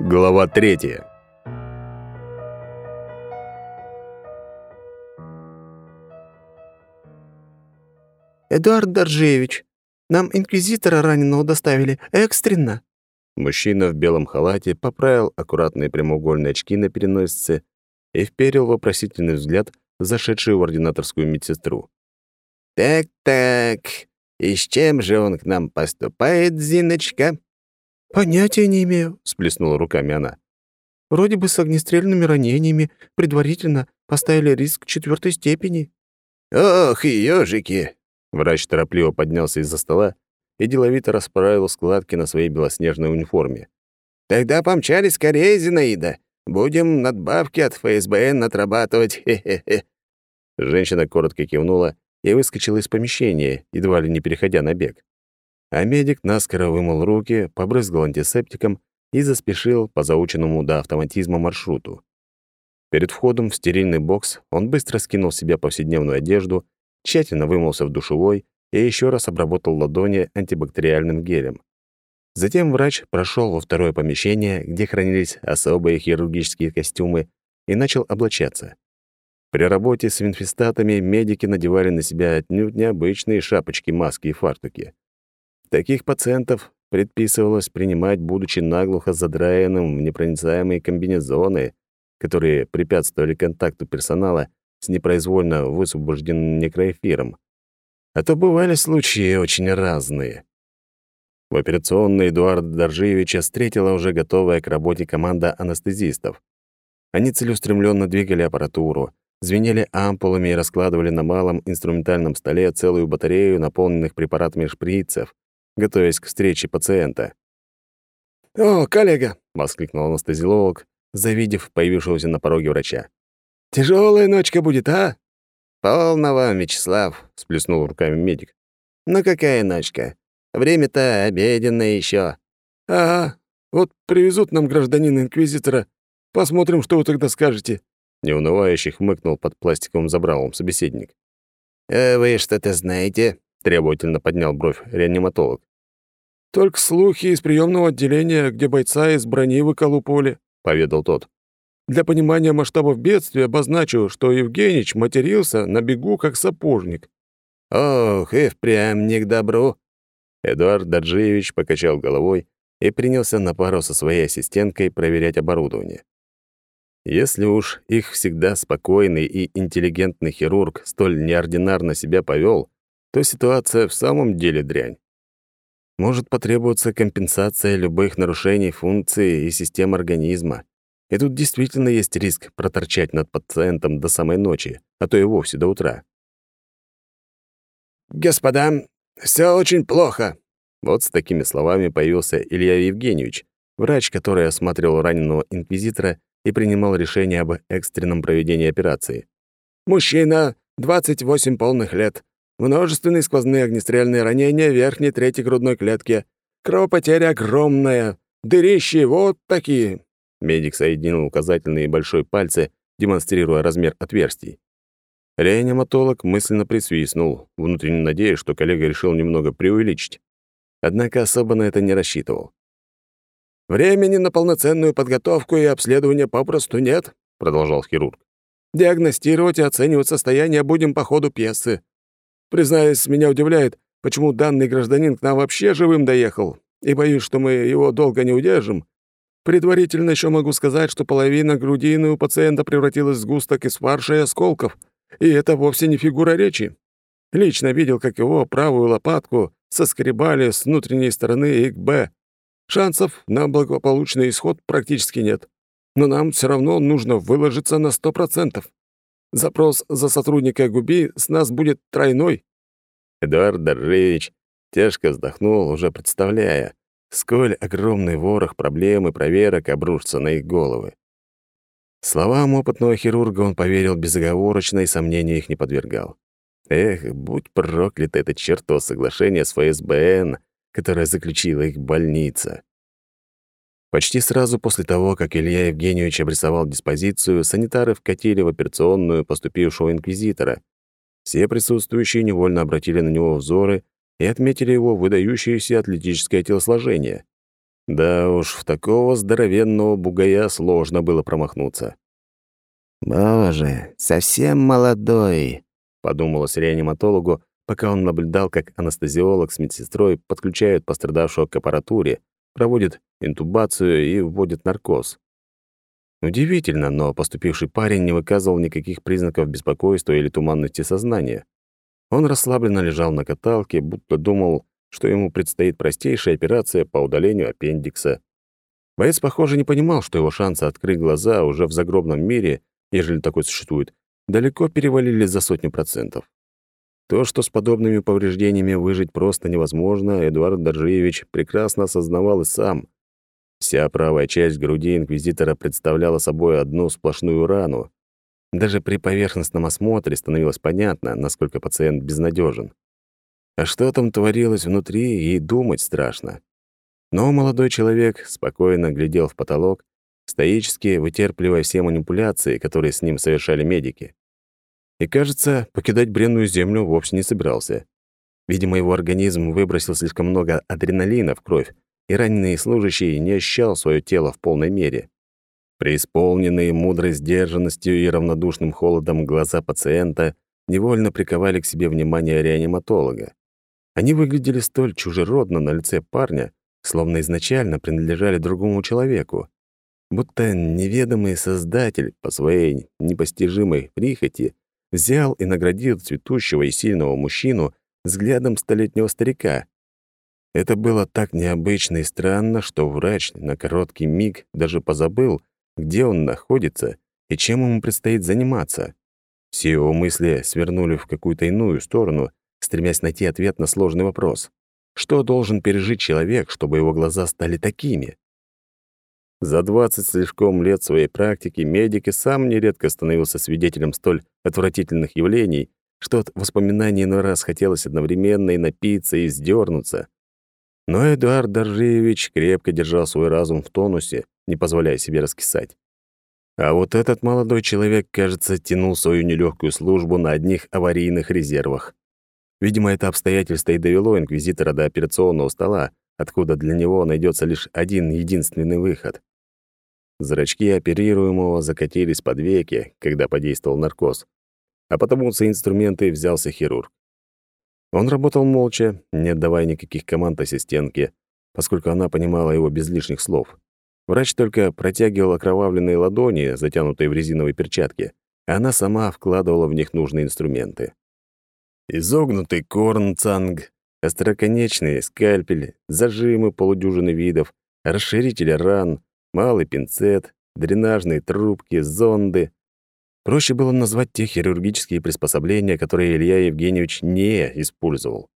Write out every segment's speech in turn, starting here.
Глава третья. «Эдуард Доржевич, нам инквизитора раненого доставили. Экстренно!» Мужчина в белом халате поправил аккуратные прямоугольные очки на переносице и вперил вопросительный взгляд в зашедшую в ординаторскую медсестру. «Так-так, и с чем же он к нам поступает, Зиночка?» «Понятия не имею», — сплеснула руками она. «Вроде бы с огнестрельными ранениями предварительно поставили риск четвертой степени». «Ох, ёжики!» Врач торопливо поднялся из-за стола и деловито расправил складки на своей белоснежной униформе. «Тогда помчались скорее, Зинаида. Будем надбавки от ФСБН отрабатывать. Хе-хе-хе». Женщина коротко кивнула и выскочила из помещения, едва ли не переходя на бег. А медик наскоро вымыл руки, побрызгал антисептиком и заспешил по заученному до автоматизма маршруту. Перед входом в стерильный бокс он быстро скинул с себя повседневную одежду, тщательно вымылся в душевой и еще раз обработал ладони антибактериальным гелем. Затем врач прошел во второе помещение, где хранились особые хирургические костюмы, и начал облачаться. При работе с инфестатами медики надевали на себя отнюдь необычные шапочки, маски и фартуки. Таких пациентов предписывалось принимать, будучи наглухо задраенным в непроницаемые комбинезоны, которые препятствовали контакту персонала с непроизвольно высвобожденным некроэфиром. А то бывали случаи очень разные. В операционной Эдуарда Доржиевича встретила уже готовая к работе команда анестезистов. Они целеустремленно двигали аппаратуру, звенели ампулами и раскладывали на малом инструментальном столе целую батарею наполненных препаратами шприцев, готовясь к встрече пациента. «О, коллега!» — воскликнул анестезиолог, завидев появившегося на пороге врача. «Тяжелая ночка будет, а?» «Полного, Вячеслав», — сплеснул руками медик. «Ну какая ночка? Время-то обеденное еще. «Ага, вот привезут нам гражданина-инквизитора. Посмотрим, что вы тогда скажете». Неунывающе хмыкнул под пластиковым забралом собеседник. «А вы что-то знаете?» требовательно поднял бровь реаниматолог. «Только слухи из приемного отделения, где бойца из брони выколупывали», — поведал тот. «Для понимания масштабов бедствия обозначу, что Евгеньевич матерился на бегу как сапожник». «Ох, и впрямь не к добру». Эдуард Даджиевич покачал головой и принялся на пару со своей ассистенткой проверять оборудование. Если уж их всегда спокойный и интеллигентный хирург столь неординарно себя повел, то ситуация в самом деле дрянь. Может потребоваться компенсация любых нарушений функции и систем организма. И тут действительно есть риск проторчать над пациентом до самой ночи, а то и вовсе до утра. «Господа, все очень плохо!» Вот с такими словами появился Илья Евгеньевич, врач, который осматривал раненого инквизитора и принимал решение об экстренном проведении операции. «Мужчина, 28 полных лет, Множественные сквозные огнестрельные ранения верхней трети грудной клетки. Кровопотеря огромная. Дырищи вот такие». Медик соединил указательные и большой пальцы, демонстрируя размер отверстий. Реаниматолог мысленно присвистнул, внутренне надеясь, что коллега решил немного преувеличить. Однако особо на это не рассчитывал. «Времени на полноценную подготовку и обследование попросту нет», — продолжал хирург. «Диагностировать и оценивать состояние будем по ходу пьесы. Признаюсь, меня удивляет, почему данный гражданин к нам вообще живым доехал, и боюсь, что мы его долго не удержим. Предварительно еще могу сказать, что половина грудины у пациента превратилась в сгусток из фарша и осколков, и это вовсе не фигура речи. Лично видел, как его правую лопатку соскребали с внутренней стороны и к Б. Шансов на благополучный исход практически нет. Но нам все равно нужно выложиться на сто процентов. Запрос за сотрудника ГУБИ с нас будет тройной». Эдуард Доржевич тяжко вздохнул, уже представляя, сколь огромный ворох проблем и проверок обрушится на их головы. Словам опытного хирурга он поверил безоговорочно и сомнению их не подвергал. Эх, будь проклято это чертово соглашение с ФСБН, которое заключила их больница. Почти сразу после того, как Илья Евгеньевич обрисовал диспозицию, санитары вкатили в операционную поступившего инквизитора. Все присутствующие невольно обратили на него взоры и отметили его выдающееся атлетическое телосложение. Да уж, в такого здоровенного бугая сложно было промахнуться. «Боже, совсем молодой», — подумалось реаниматологу, пока он наблюдал, как анестезиолог с медсестрой подключают пострадавшего к аппаратуре, проводит интубацию и вводит наркоз. Удивительно, но поступивший парень не выказывал никаких признаков беспокойства или туманности сознания. Он расслабленно лежал на каталке, будто думал, что ему предстоит простейшая операция по удалению аппендикса. Боец, похоже, не понимал, что его шансы открыть глаза уже в загробном мире, ежели такой существует, далеко перевалили за сотню процентов. То, что с подобными повреждениями выжить просто невозможно, Эдуард Доржиевич прекрасно осознавал и сам. Вся правая часть груди инквизитора представляла собой одну сплошную рану. Даже при поверхностном осмотре становилось понятно, насколько пациент безнадежен. А что там творилось внутри, и думать страшно. Но молодой человек спокойно глядел в потолок, стоически вытерпливая все манипуляции, которые с ним совершали медики. И, кажется, покидать бренную землю вовсе не собирался. Видимо, его организм выбросил слишком много адреналина в кровь, и раненый служащий не ощущал свое тело в полной мере. Преисполненные мудрой сдержанностью и равнодушным холодом глаза пациента невольно приковали к себе внимание реаниматолога. Они выглядели столь чужеродно на лице парня, словно изначально принадлежали другому человеку. Будто неведомый создатель по своей непостижимой прихоти взял и наградил цветущего и сильного мужчину взглядом столетнего старика. Это было так необычно и странно, что врач на короткий миг даже позабыл, где он находится и чем ему предстоит заниматься. Все его мысли свернули в какую-то иную сторону, стремясь найти ответ на сложный вопрос. Что должен пережить человек, чтобы его глаза стали такими? За 20 слишком лет своей практики медик и сам нередко становился свидетелем столь отвратительных явлений, что от воспоминаний иной раз хотелось одновременно и напиться, и сдернуться. Но Эдуард Доржиевич крепко держал свой разум в тонусе, не позволяя себе раскисать. А вот этот молодой человек, кажется, тянул свою нелегкую службу на одних аварийных резервах. Видимо, это обстоятельство и довело инквизитора до операционного стола, откуда для него найдется лишь один единственный выход. Зрачки оперируемого закатились под веки, когда подействовал наркоз, а потому за инструменты взялся хирург. Он работал молча, не отдавая никаких команд ассистентке, поскольку она понимала его без лишних слов. Врач только протягивал окровавленные ладони, затянутые в резиновые перчатки, а она сама вкладывала в них нужные инструменты. Изогнутый корнцанг, остроконечный скальпель, зажимы полудюжины видов, расширители ран, малый пинцет, дренажные трубки, зонды. Проще было назвать те хирургические приспособления, которые Илья Евгеньевич не использовал.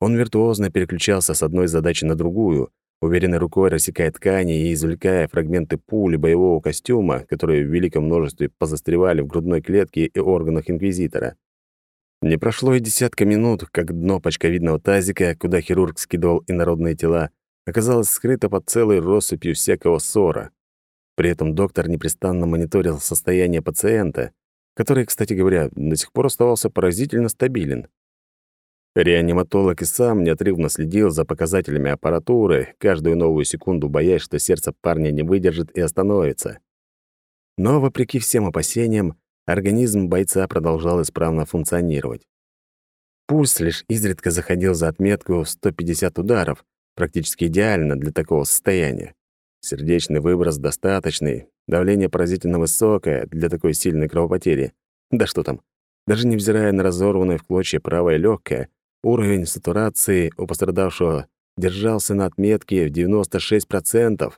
Он виртуозно переключался с одной задачи на другую, уверенной рукой рассекая ткани и извлекая фрагменты пули боевого костюма, которые в великом множестве позастревали в грудной клетке и органах инквизитора. Не прошло и десятка минут, как дно почковидного тазика, куда хирург скидывал инородные тела, оказалось скрыто под целой россыпью всякого ссора. При этом доктор непрестанно мониторил состояние пациента, который, кстати говоря, до сих пор оставался поразительно стабилен. Реаниматолог и сам неотрывно следил за показателями аппаратуры, каждую новую секунду боясь, что сердце парня не выдержит и остановится. Но, вопреки всем опасениям, организм бойца продолжал исправно функционировать. Пульс лишь изредка заходил за отметку в 150 ударов, практически идеально для такого состояния. Сердечный выброс достаточный, давление поразительно высокое для такой сильной кровопотери. Да что там, даже невзирая на разорванное в клочья правое легкое, уровень сатурации у пострадавшего держался на отметке в 96%.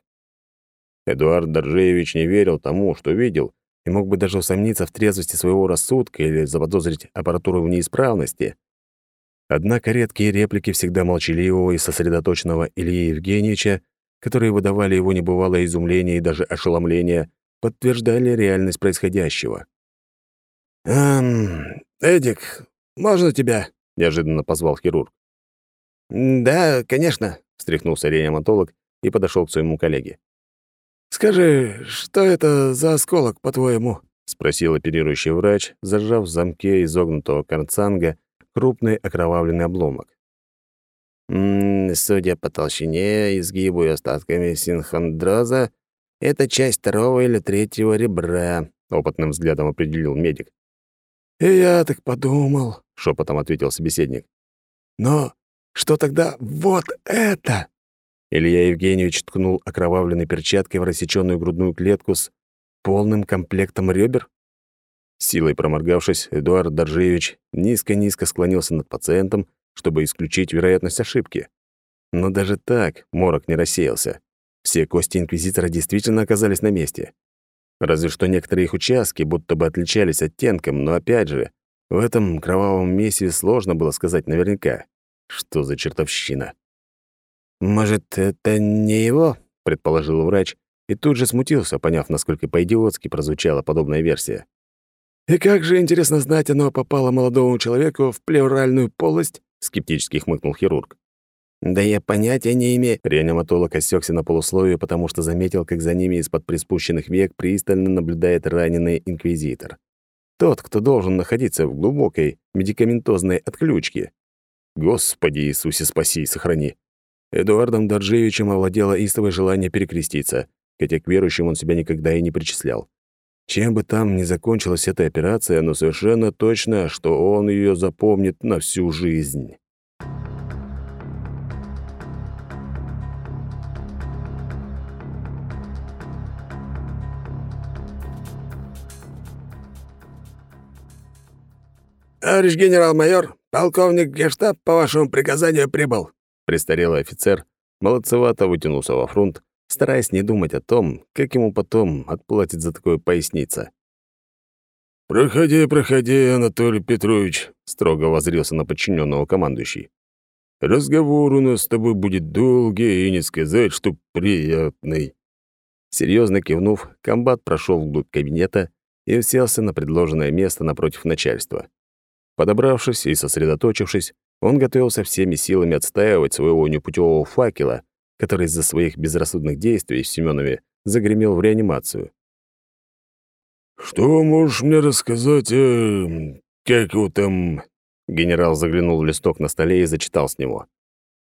Эдуард Доржеевич не верил тому, что видел, и мог бы даже усомниться в трезвости своего рассудка или заподозрить аппаратуру в неисправности. Однако редкие реплики всегда молчаливого и сосредоточенного Ильи Евгеньевича, которые выдавали его небывалое изумление и даже ошеломление, подтверждали реальность происходящего. «Эм, Эдик, можно тебя?» — неожиданно позвал хирург. «Да, конечно», — встряхнулся реаниматолог и подошел к своему коллеге. «Скажи, что это за осколок, по-твоему?» — спросил оперирующий врач, зажав в замке изогнутого карцанга крупный окровавленный обломок. М -м, судя по толщине, изгибу и остатками синхондроза, это часть второго или третьего ребра, опытным взглядом определил медик. «И я так подумал», — шепотом ответил собеседник. «Но что тогда вот это?» Илья Евгеньевич ткнул окровавленной перчаткой в рассечённую грудную клетку с полным комплектом ребер. Силой проморгавшись, Эдуард Доржевич низко-низко склонился над пациентом, чтобы исключить вероятность ошибки. Но даже так морок не рассеялся. Все кости инквизитора действительно оказались на месте. Разве что некоторые их участки будто бы отличались оттенком, но опять же, в этом кровавом месиве сложно было сказать наверняка. Что за чертовщина? «Может, это не его?» — предположил врач, и тут же смутился, поняв, насколько по-идиотски прозвучала подобная версия. «И как же, интересно знать, оно попало молодому человеку в плевральную полость?» — скептически хмыкнул хирург. «Да я понятия не имею...» Реаниматолог осекся на полусловие, потому что заметил, как за ними из-под приспущенных век пристально наблюдает раненый инквизитор. Тот, кто должен находиться в глубокой медикаментозной отключке. Господи Иисусе, спаси и сохрани. Эдуардом Доржевичем овладело истовое желание перекреститься, хотя к верующим он себя никогда и не причислял. Чем бы там ни закончилась эта операция, но совершенно точно, что он ее запомнит на всю жизнь. «Товарищ генерал-майор, полковник Гештаб по вашему приказанию прибыл». Престарелый офицер молодцевато вытянулся во фронт, стараясь не думать о том, как ему потом отплатит за такое поясница. «Проходи, проходи, Анатолий Петрович», — строго возрился на подчиненного командующий. «Разговор у нас с тобой будет долгий и не сказать, что приятный». Серьезно кивнув, комбат прошел вглубь кабинета и уселся на предложенное место напротив начальства. Подобравшись и сосредоточившись, он готовился всеми силами отстаивать своего непутевого факела, который из-за своих безрассудных действий в Семенове загремел в реанимацию. «Что можешь мне рассказать, э, как его там...» Генерал заглянул в листок на столе и зачитал с него.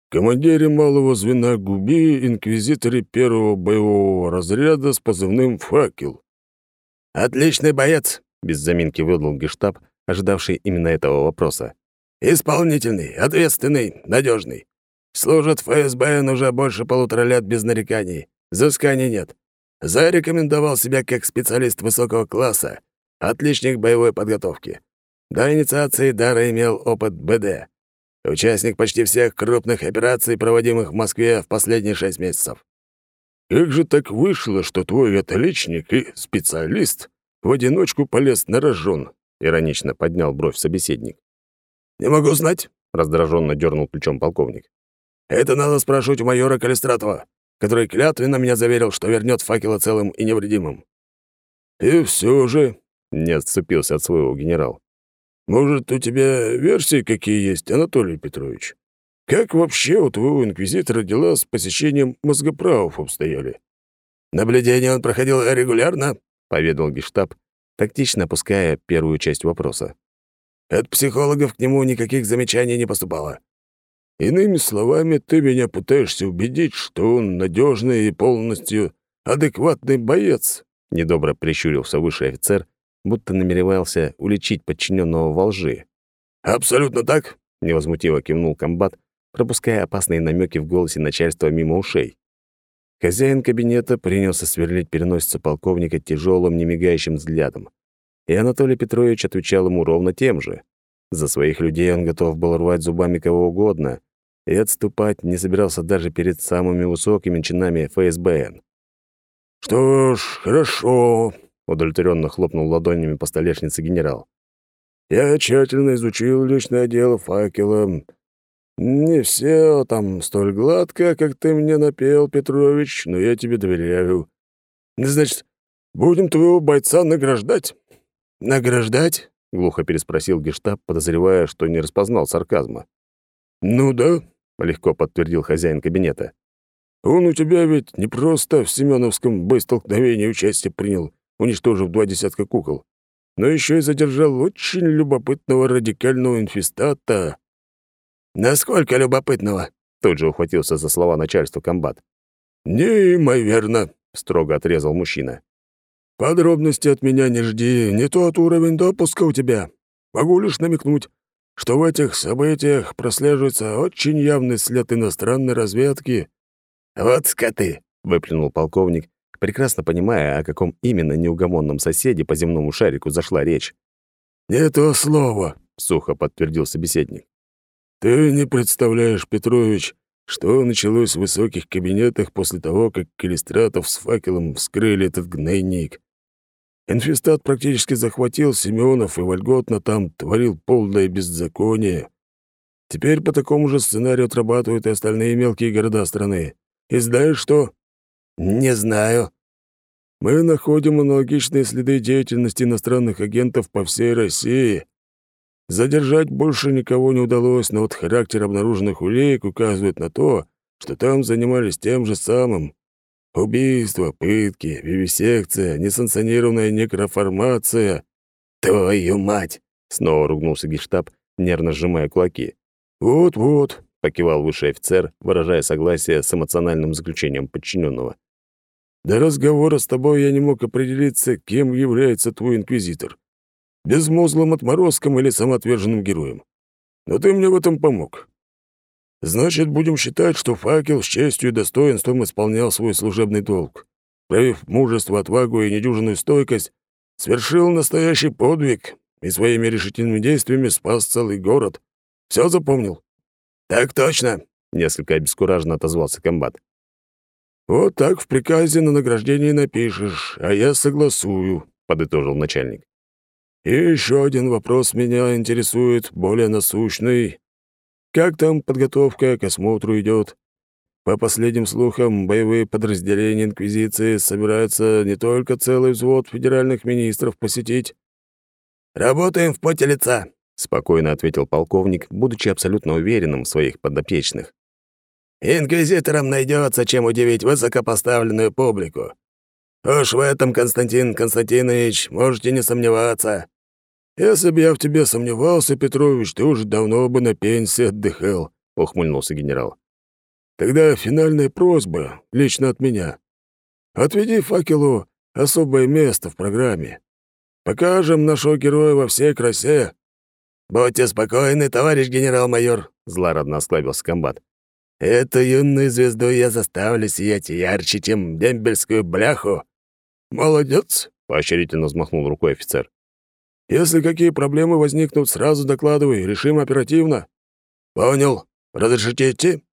«Командире малого звена Губи, инквизиторе первого боевого разряда с позывным «Факел». «Отличный боец», — без заминки выдал гештаб, ожидавший именно этого вопроса. «Исполнительный, ответственный, надежный. Служит в ФСБН уже больше полутора лет без нареканий. Взысканий нет. Зарекомендовал себя как специалист высокого класса, отличник боевой подготовки. До инициации дара имел опыт БД. Участник почти всех крупных операций, проводимых в Москве в последние шесть месяцев. Как же так вышло, что твой отличник и специалист в одиночку полез на рожон? Иронично поднял бровь собеседник. «Не могу знать», — раздраженно дернул плечом полковник. «Это надо спрашивать у майора Калистратова, который клятвенно меня заверил, что вернет факела целым и невредимым». «И все же», — не отступился от своего генерал. «Может, у тебя версии какие есть, Анатолий Петрович? Как вообще у твоего инквизитора дела с посещением мозгоправов обстояли?» «Наблюдение он проходил регулярно», — поведал гештаб, тактично опуская первую часть вопроса. «От психологов к нему никаких замечаний не поступало». «Иными словами, ты меня пытаешься убедить, что он надежный и полностью адекватный боец», — недобро прищурился высший офицер, будто намеревался уличить подчиненного во лжи. «Абсолютно так», — невозмутиво кивнул комбат, пропуская опасные намеки в голосе начальства мимо ушей. Хозяин кабинета принялся сверлить переносицу полковника тяжелым, немигающим взглядом. И Анатолий Петрович отвечал ему ровно тем же. За своих людей он готов был рвать зубами кого угодно, и отступать не собирался даже перед самыми высокими чинами ФСБН. «Что ж, хорошо», — удовлетворенно хлопнул ладонями по столешнице генерал. «Я тщательно изучил личное дело факела, не все там столь гладко, как ты мне напел, Петрович, но я тебе доверяю. Значит, будем твоего бойца награждать?» «Награждать?» — глухо переспросил гештаб, подозревая, что не распознал сарказма. «Ну да», — легко подтвердил хозяин кабинета. «Он у тебя ведь не просто в Семеновском боестолкновении участие принял, уничтожив два десятка кукол, но еще и задержал очень любопытного радикального инфестата, «Насколько любопытного?» Тут же ухватился за слова начальства комбат. «Неимоверно», — строго отрезал мужчина. «Подробности от меня не жди, не тот уровень допуска у тебя. Могу лишь намекнуть, что в этих событиях прослеживается очень явный след иностранной разведки». «Вот скоты!» — выплюнул полковник, прекрасно понимая, о каком именно неугомонном соседе по земному шарику зашла речь. «Не то слово», — сухо подтвердил собеседник. «Ты не представляешь, Петрович, что началось в высоких кабинетах после того, как Калистратов с факелом вскрыли этот гнойник. Инфестат практически захватил Семенов и вольготно там творил полное беззаконие. Теперь по такому же сценарию отрабатывают и остальные мелкие города страны. И знаешь что? Не знаю. Мы находим аналогичные следы деятельности иностранных агентов по всей России. Задержать больше никого не удалось, но вот характер обнаруженных улик указывает на то, что там занимались тем же самым. Убийства, пытки, вивисекция, несанкционированная некроформация. «Твою мать!» — снова ругнулся гештаб, нервно сжимая кулаки. «Вот-вот», — покивал высший офицер, выражая согласие с эмоциональным заключением подчиненного. До разговора с тобой я не мог определиться, кем является твой инквизитор. Безмозглым отморозком или самоотверженным героем. Но ты мне в этом помог. Значит, будем считать, что факел с честью и достоинством исполнял свой служебный долг. Проявив мужество, отвагу и недюжинную стойкость, свершил настоящий подвиг и своими решительными действиями спас целый город. Все запомнил? «Так точно», — несколько обескураженно отозвался комбат. «Вот так в приказе на награждение напишешь, а я согласую», — подытожил начальник. «И еще один вопрос меня интересует, более насущный. Как там подготовка к осмотру идет? По последним слухам, боевые подразделения Инквизиции собираются не только целый взвод федеральных министров посетить». «Работаем в поте лица», — спокойно ответил полковник, будучи абсолютно уверенным в своих подопечных. Инквизиторам найдется, чем удивить высокопоставленную публику. Уж в этом, Константин Константинович, можете не сомневаться. Если бы я в тебе сомневался, Петрович, ты уже давно бы на пенсии отдыхал, ухмыльнулся генерал. Тогда финальная просьба, лично от меня. Отведи факелу особое место в программе. Покажем нашего героя во всей красе. Будьте спокойны, товарищ генерал-майор, злорадно осклабился комбат. Эту юную звезду я заставлю сиять ярче, чем дембельскую бляху». «Молодец!» — поощрительно взмахнул рукой офицер. «Если какие проблемы возникнут, сразу докладывай, решим оперативно». «Понял. Разрешите идти?»